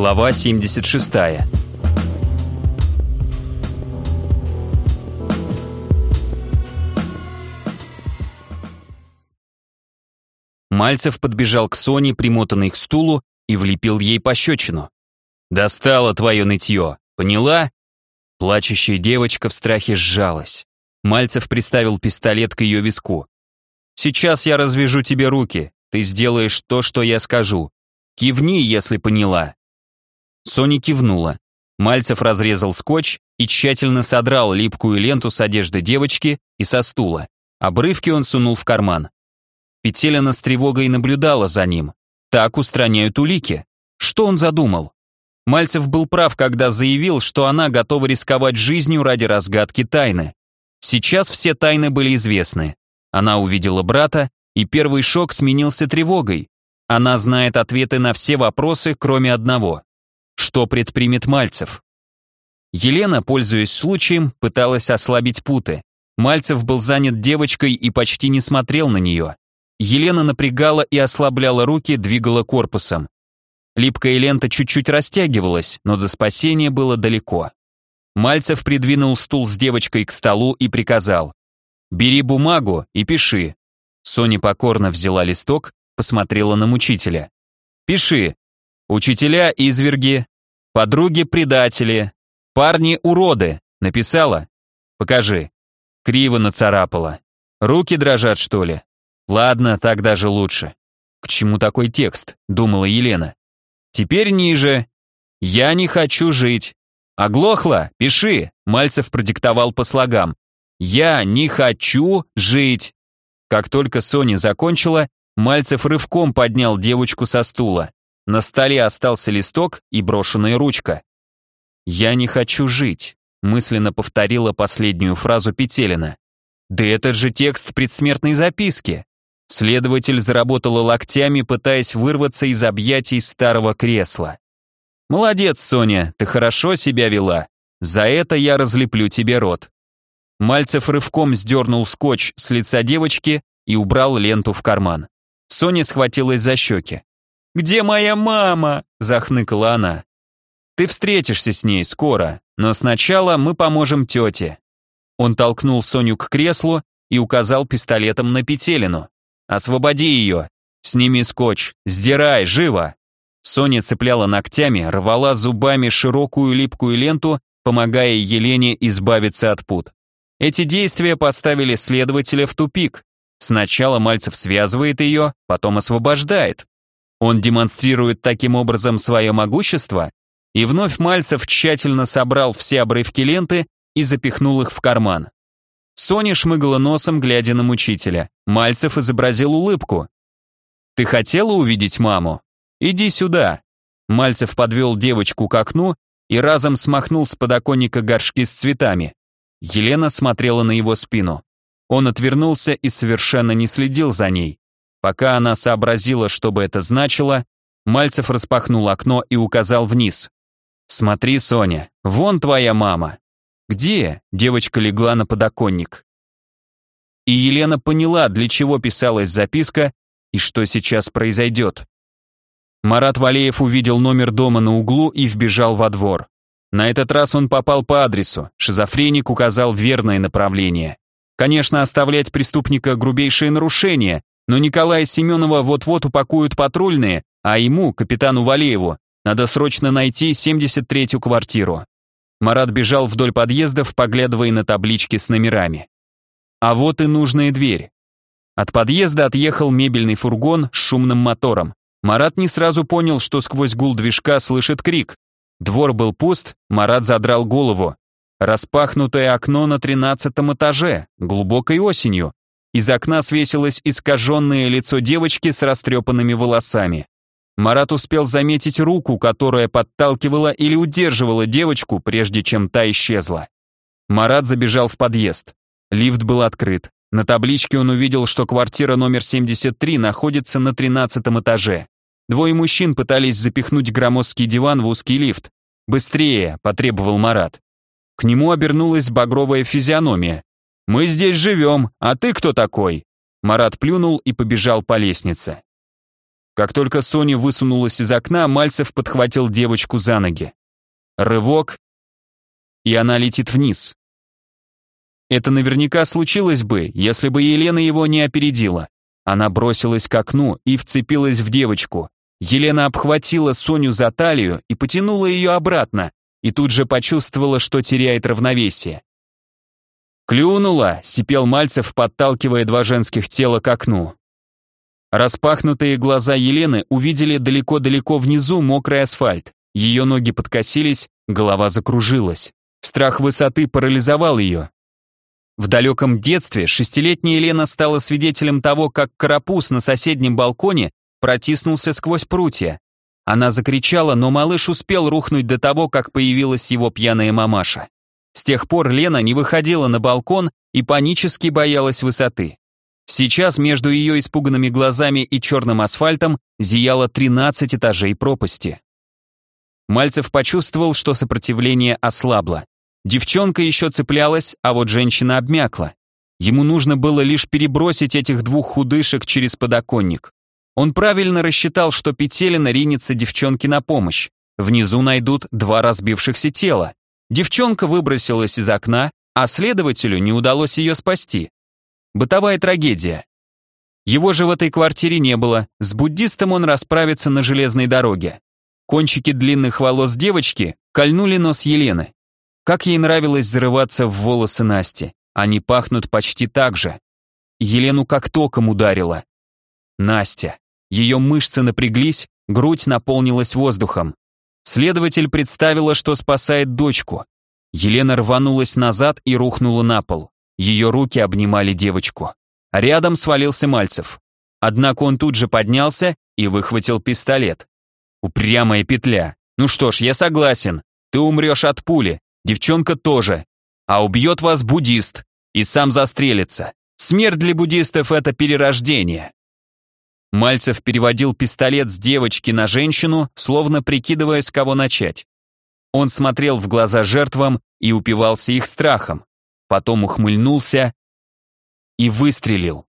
Глава 76. Мальцев подбежал к Соне, примотанной к стулу, и влепил ей пощечину. «Достало твое нытье, поняла?» Плачущая девочка в страхе сжалась. Мальцев приставил пистолет к ее виску. «Сейчас я развяжу тебе руки, ты сделаешь то, что я скажу. Кивни, если поняла». Соня кивнула. Мальцев разрезал скотч и тщательно содрал липкую ленту с одежды девочки и со стула. Обрывки он сунул в карман. Петелина с тревогой наблюдала за ним. Так устраняют улики. Что он задумал? Мальцев был прав, когда заявил, что она готова рисковать жизнью ради разгадки тайны. Сейчас все тайны были известны. Она увидела брата, и первый шок сменился тревогой. Она знает ответы на все вопросы, кроме одного. Что предпримет Мальцев? Елена, пользуясь случаем, пыталась ослабить путы. Мальцев был занят девочкой и почти не смотрел на нее. Елена напрягала и ослабляла руки, двигала корпусом. Липкая лента чуть-чуть растягивалась, но до спасения было далеко. Мальцев придвинул стул с девочкой к столу и приказал. «Бери бумагу и пиши». Соня покорно взяла листок, посмотрела на мучителя. «Пиши. Учителя изверги, Подруги-предатели. Парни-уроды. Написала? Покажи. Криво нацарапала. Руки дрожат, что ли? Ладно, так даже лучше. К чему такой текст? Думала Елена. Теперь ниже. Я не хочу жить. Оглохла? Пиши. Мальцев продиктовал по слогам. Я не хочу жить. Как только Соня закончила, Мальцев рывком поднял девочку со стула. На столе остался листок и брошенная ручка. «Я не хочу жить», — мысленно повторила последнюю фразу Петелина. «Да это же текст предсмертной записки». Следователь заработала локтями, пытаясь вырваться из объятий старого кресла. «Молодец, Соня, ты хорошо себя вела. За это я разлеплю тебе рот». Мальцев рывком сдернул скотч с лица девочки и убрал ленту в карман. Соня схватилась за щеки. «Где моя мама?» – захныкала она. «Ты встретишься с ней скоро, но сначала мы поможем тете». Он толкнул Соню к креслу и указал пистолетом на Петелину. «Освободи ее! Сними скотч! Сдирай, живо!» Соня цепляла ногтями, рвала зубами широкую липкую ленту, помогая Елене избавиться от пут. Эти действия поставили следователя в тупик. Сначала Мальцев связывает ее, потом освобождает. Он демонстрирует таким образом свое могущество, и вновь Мальцев тщательно собрал все обрывки ленты и запихнул их в карман. Соня шмыгала носом, глядя на мучителя. Мальцев изобразил улыбку. «Ты хотела увидеть маму? Иди сюда». Мальцев подвел девочку к окну и разом смахнул с подоконника горшки с цветами. Елена смотрела на его спину. Он отвернулся и совершенно не следил за ней. Пока она сообразила, что бы это значило, Мальцев распахнул окно и указал вниз. «Смотри, Соня, вон твоя мама». «Где?» – девочка легла на подоконник. И Елена поняла, для чего писалась записка и что сейчас произойдет. Марат Валеев увидел номер дома на углу и вбежал во двор. На этот раз он попал по адресу, шизофреник указал верное направление. Конечно, оставлять преступника грубейшее нарушение, но Николая Семенова вот-вот упакуют патрульные, а ему, капитану Валееву, надо срочно найти 73-ю квартиру. Марат бежал вдоль подъездов, поглядывая на таблички с номерами. А вот и нужная дверь. От подъезда отъехал мебельный фургон с шумным мотором. Марат не сразу понял, что сквозь гул движка слышит крик. Двор был пуст, Марат задрал голову. Распахнутое окно на тринадцатом этаже, глубокой осенью. Из окна свесилось искаженное лицо девочки с растрепанными волосами. Марат успел заметить руку, которая подталкивала или удерживала девочку, прежде чем та исчезла. Марат забежал в подъезд. Лифт был открыт. На табличке он увидел, что квартира номер 73 находится на 13 этаже. Двое мужчин пытались запихнуть громоздкий диван в узкий лифт. «Быстрее!» – потребовал Марат. К нему обернулась багровая физиономия. «Мы здесь живем, а ты кто такой?» Марат плюнул и побежал по лестнице. Как только Соня высунулась из окна, Мальцев подхватил девочку за ноги. Рывок, и она летит вниз. Это наверняка случилось бы, если бы Елена его не опередила. Она бросилась к окну и вцепилась в девочку. Елена обхватила Соню за талию и потянула ее обратно, и тут же почувствовала, что теряет равновесие. «Клюнула!» — сипел Мальцев, подталкивая два женских тела к окну. Распахнутые глаза Елены увидели далеко-далеко внизу мокрый асфальт. Ее ноги подкосились, голова закружилась. Страх высоты парализовал ее. В далеком детстве шестилетняя Елена стала свидетелем того, как карапуз на соседнем балконе протиснулся сквозь прутья. Она закричала, но малыш успел рухнуть до того, как появилась его пьяная мамаша. С тех пор Лена не выходила на балкон и панически боялась высоты. Сейчас между ее испуганными глазами и черным асфальтом зияло 13 этажей пропасти. Мальцев почувствовал, что сопротивление ослабло. Девчонка еще цеплялась, а вот женщина обмякла. Ему нужно было лишь перебросить этих двух худышек через подоконник. Он правильно рассчитал, что Петелина ринется девчонке на помощь. Внизу найдут два разбившихся тела. Девчонка выбросилась из окна, а следователю не удалось ее спасти. Бытовая трагедия. Его же в этой квартире не было, с буддистом он расправится на железной дороге. Кончики длинных волос девочки кольнули нос Елены. Как ей нравилось зарываться в волосы Насти. Они пахнут почти так же. Елену как током ударило. Настя. Ее мышцы напряглись, грудь наполнилась воздухом. Следователь представила, что спасает дочку. Елена рванулась назад и рухнула на пол. Ее руки обнимали девочку. Рядом свалился Мальцев. Однако он тут же поднялся и выхватил пистолет. Упрямая петля. Ну что ж, я согласен. Ты умрешь от пули, девчонка тоже. А убьет вас буддист и сам застрелится. Смерть для буддистов — это перерождение. Мальцев переводил пистолет с девочки на женщину, словно прикидывая, с кого начать. Он смотрел в глаза жертвам и упивался их страхом. Потом ухмыльнулся и выстрелил.